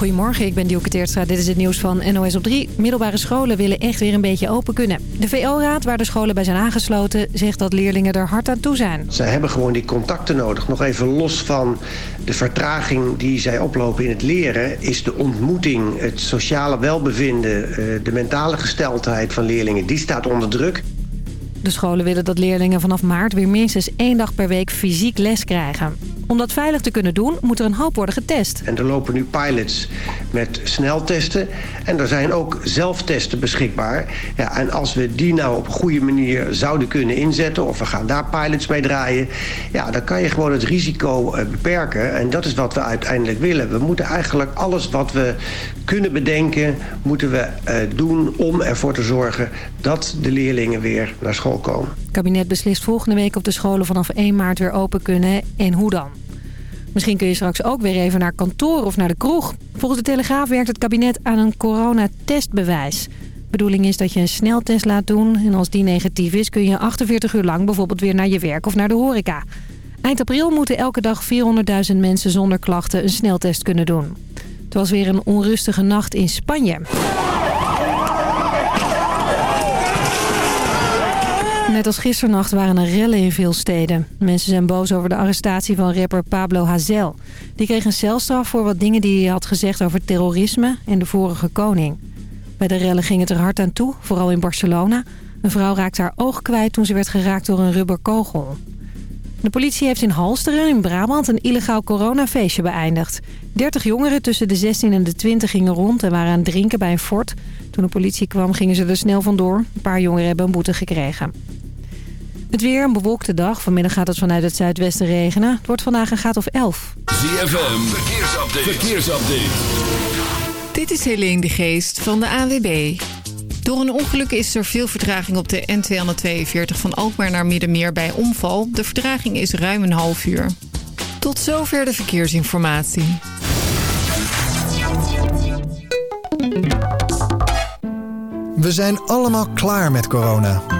Goedemorgen, ik ben Dielke Teertstra. Dit is het nieuws van NOS op 3. Middelbare scholen willen echt weer een beetje open kunnen. De VO-raad, waar de scholen bij zijn aangesloten, zegt dat leerlingen er hard aan toe zijn. Zij hebben gewoon die contacten nodig. Nog even los van de vertraging die zij oplopen in het leren... is de ontmoeting, het sociale welbevinden, eh, de mentale gesteldheid van leerlingen... die staat onder druk. De scholen willen dat leerlingen vanaf maart weer minstens één dag per week fysiek les krijgen. Om dat veilig te kunnen doen, moet er een hoop worden getest. En er lopen nu pilots met sneltesten. En er zijn ook zelftesten beschikbaar. Ja, en als we die nou op een goede manier zouden kunnen inzetten... of we gaan daar pilots mee draaien... ja, dan kan je gewoon het risico eh, beperken. En dat is wat we uiteindelijk willen. We moeten eigenlijk alles wat we kunnen bedenken... moeten we uh, doen om ervoor te zorgen dat de leerlingen weer naar school komen. Het kabinet beslist volgende week of de scholen vanaf 1 maart weer open kunnen en hoe dan. Misschien kun je straks ook weer even naar kantoor of naar de kroeg. Volgens de Telegraaf werkt het kabinet aan een coronatestbewijs. Bedoeling is dat je een sneltest laat doen... en als die negatief is kun je 48 uur lang bijvoorbeeld weer naar je werk of naar de horeca. Eind april moeten elke dag 400.000 mensen zonder klachten een sneltest kunnen doen. Het was weer een onrustige nacht in Spanje. Net als gisternacht waren er rellen in veel steden. Mensen zijn boos over de arrestatie van rapper Pablo Hazel. Die kreeg een celstraf voor wat dingen die hij had gezegd over terrorisme en de vorige koning. Bij de rellen ging het er hard aan toe, vooral in Barcelona. Een vrouw raakte haar oog kwijt toen ze werd geraakt door een rubberkogel. De politie heeft in Halsteren in Brabant een illegaal coronafeestje beëindigd. 30 jongeren tussen de 16 en de 20 gingen rond en waren aan het drinken bij een fort. Toen de politie kwam gingen ze er snel vandoor. Een paar jongeren hebben een boete gekregen. Het weer, een bewolkte dag. Vanmiddag gaat het vanuit het zuidwesten regenen. Het wordt vandaag een graad of 11. ZFM, verkeersupdate. verkeersupdate. Dit is Helene de Geest van de AWB. Door een ongeluk is er veel vertraging op de N242 van Alkmaar naar Middenmeer bij omval. De vertraging is ruim een half uur. Tot zover de verkeersinformatie. We zijn allemaal klaar met corona.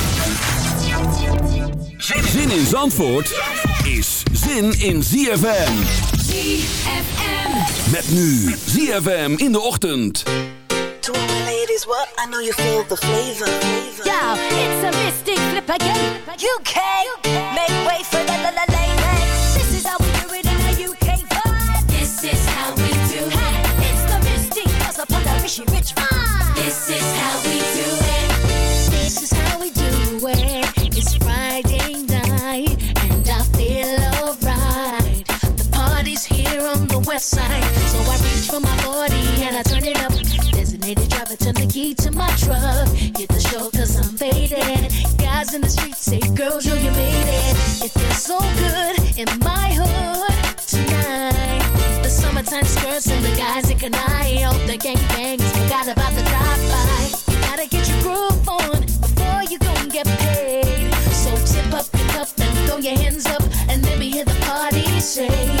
Zin in Zandvoort is zin in ZFM. ZFM. Met nu ZFM in de ochtend. To all my ladies, what? I know you feel the flavor. Yo, it's a mystic flip again. UK, make way for the la la ladies. This is how we do it in the UK vibe. This is how we do it. It's the mystic cause upon the Rishi Rich vibe. This is how we do it. My truck. Hit the show cause I'm faded. Guys in the street say, girls, yo, you made it. It feels so good in my hood tonight. The summertime skirts and the guys in canine. Oh, the gangbangs forgot about the drive-by. You gotta get your groove on before you go and get paid. So tip up your cup and throw your hands up and let me hear the party say.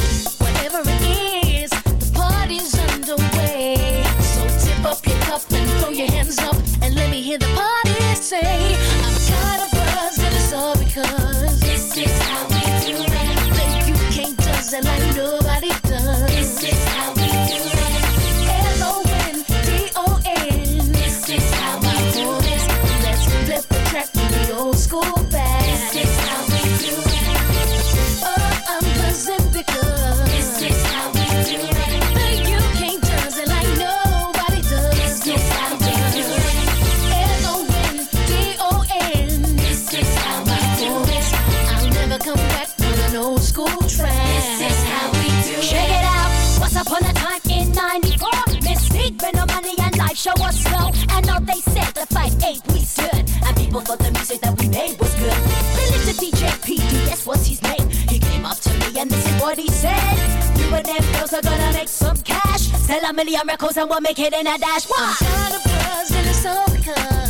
say but them girls are gonna make some cash. Sell a million records and we'll make it in a dash. Wah! I'm tired of girls in the soul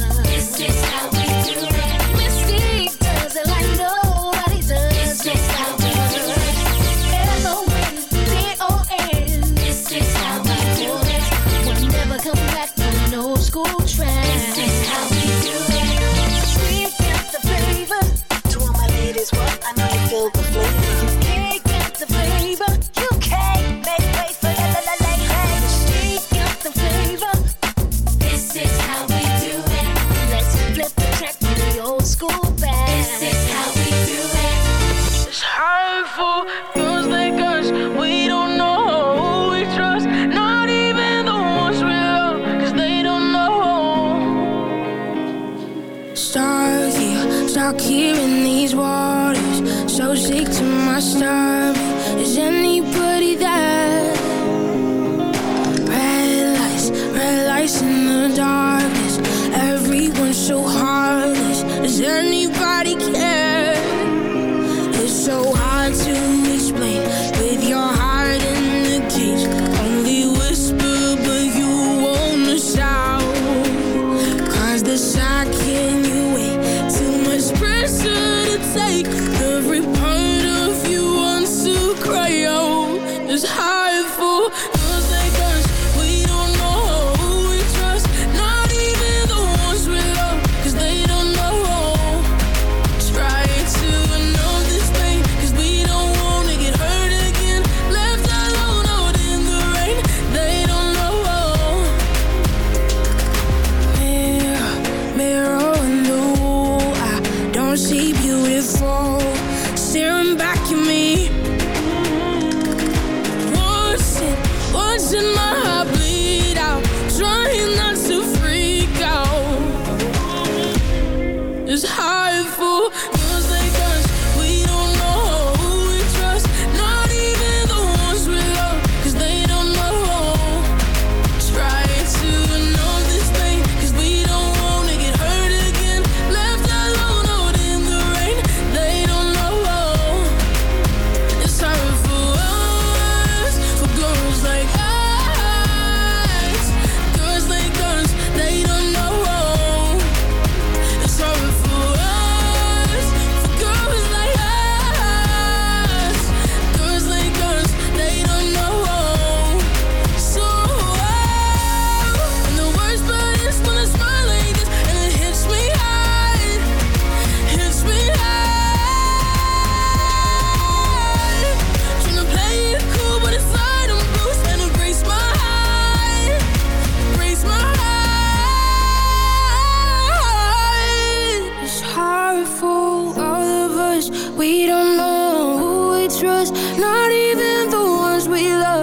not even the ones we love.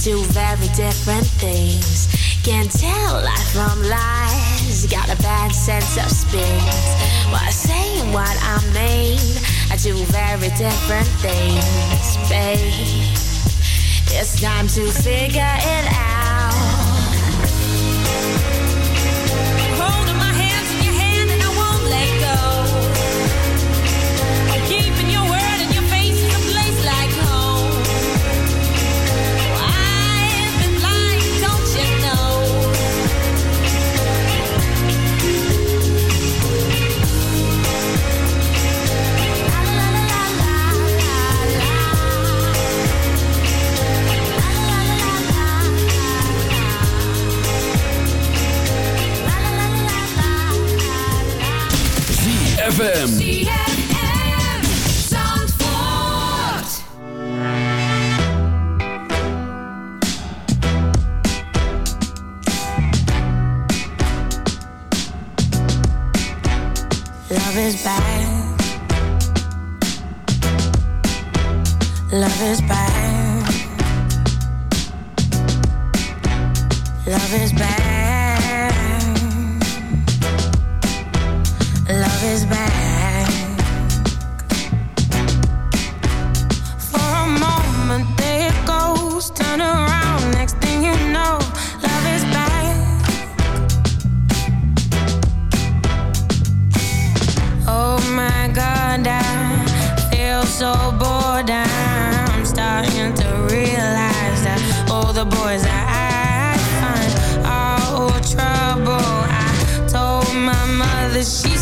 do very different things. Can't tell lies from lies. Got a bad sense of space. While saying what I mean, I do very different things, babe. It's time to figure it out. C Sound Fort. Love is back.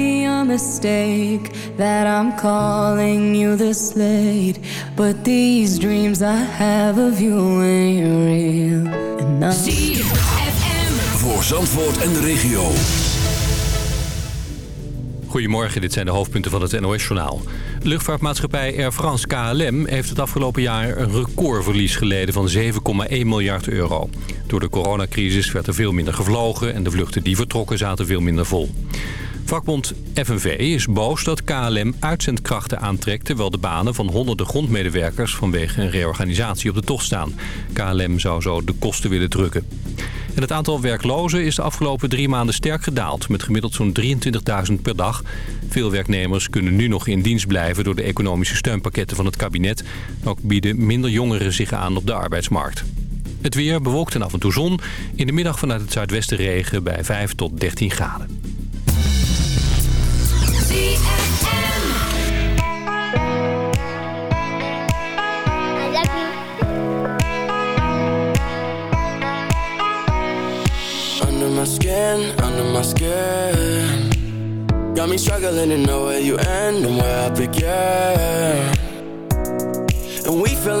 Be a mistake that I'm calling you this late. But these dreams I have of you ain't real enough. Voor Zandvoort en de regio. Goedemorgen, dit zijn de hoofdpunten van het NOS-journaal. Luchtvaartmaatschappij Air France KLM heeft het afgelopen jaar een recordverlies geleden van 7,1 miljard euro. Door de coronacrisis werd er veel minder gevlogen en de vluchten die vertrokken zaten veel minder vol. Vakbond FNV is boos dat KLM uitzendkrachten aantrekt... terwijl de banen van honderden grondmedewerkers vanwege een reorganisatie op de tocht staan. KLM zou zo de kosten willen drukken. En het aantal werklozen is de afgelopen drie maanden sterk gedaald... met gemiddeld zo'n 23.000 per dag. Veel werknemers kunnen nu nog in dienst blijven... door de economische steunpakketten van het kabinet. Ook bieden minder jongeren zich aan op de arbeidsmarkt. Het weer bewolkt en af en toe zon. In de middag vanuit het zuidwesten regen bij 5 tot 13 graden. Struggling to know where you end and where I begin. And we feel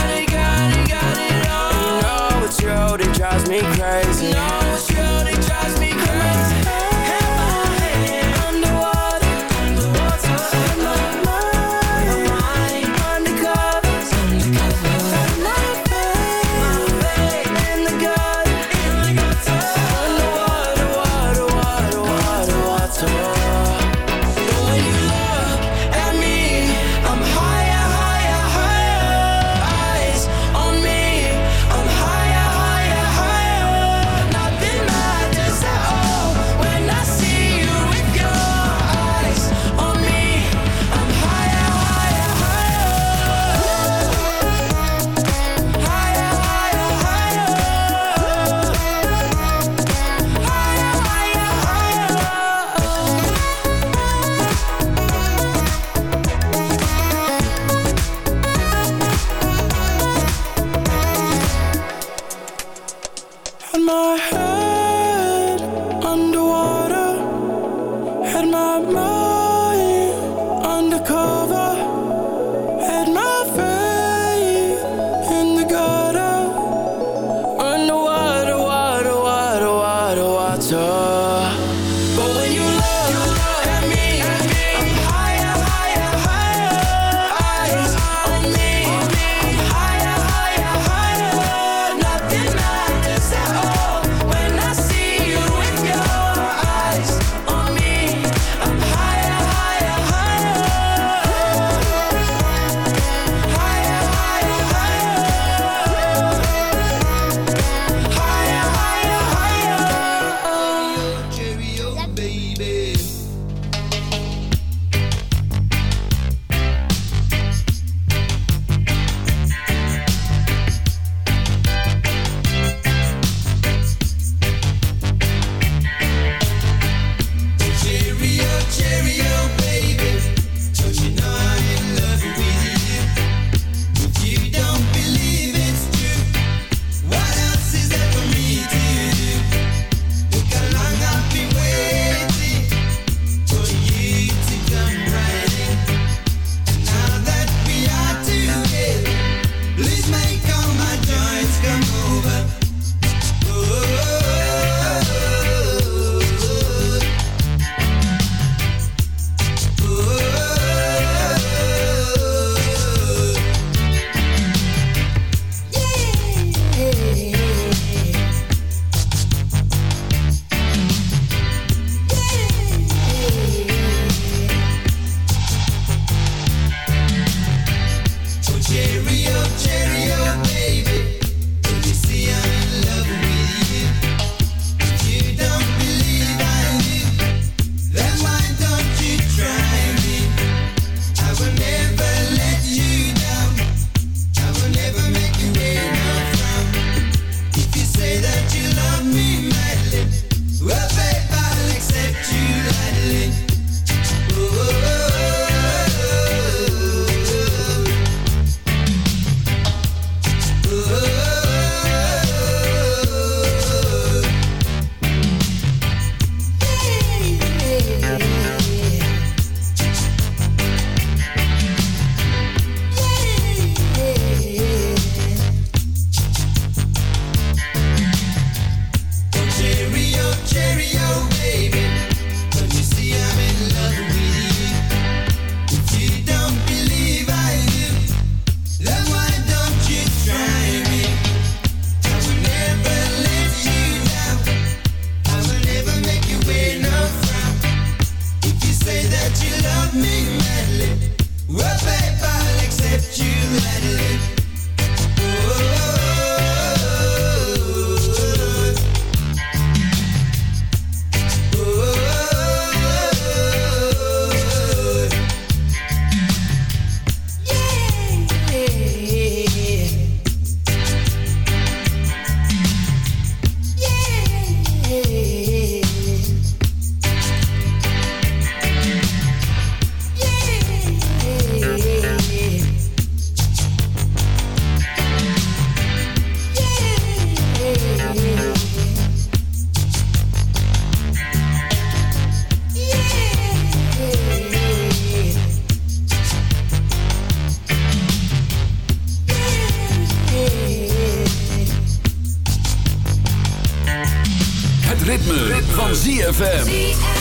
Ritme, van ZFM.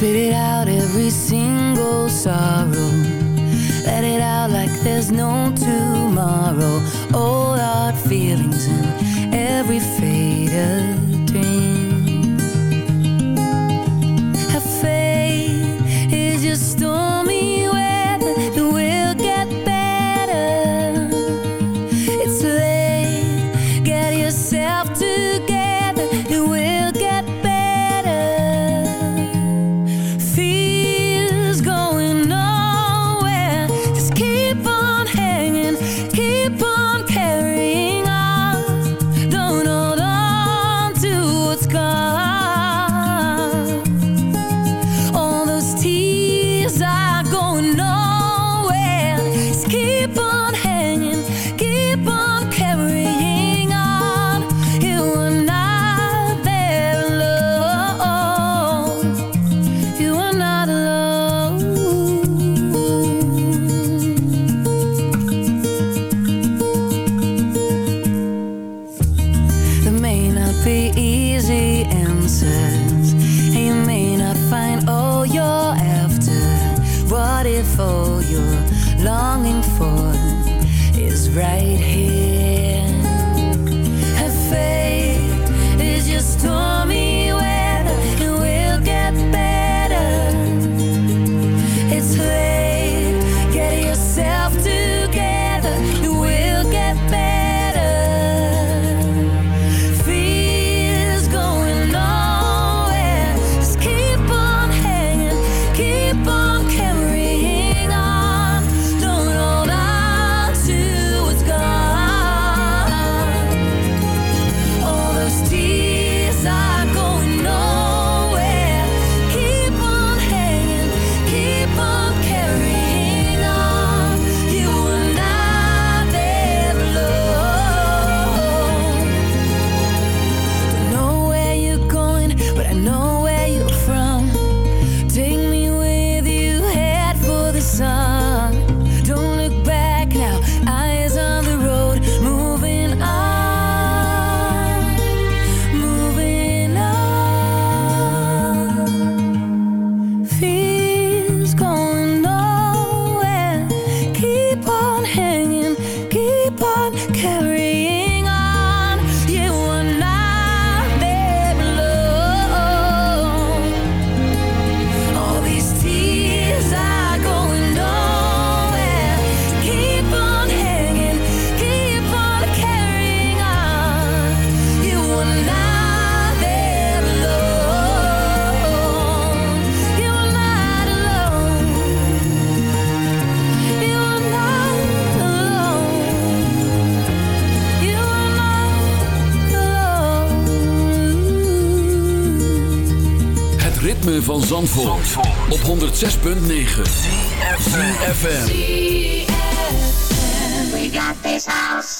Spit it out every single sorrow. Let it out like there's no tomorrow. Oh, All our feelings and every fade van Zandvoort, op 106.9 CFFM We got this house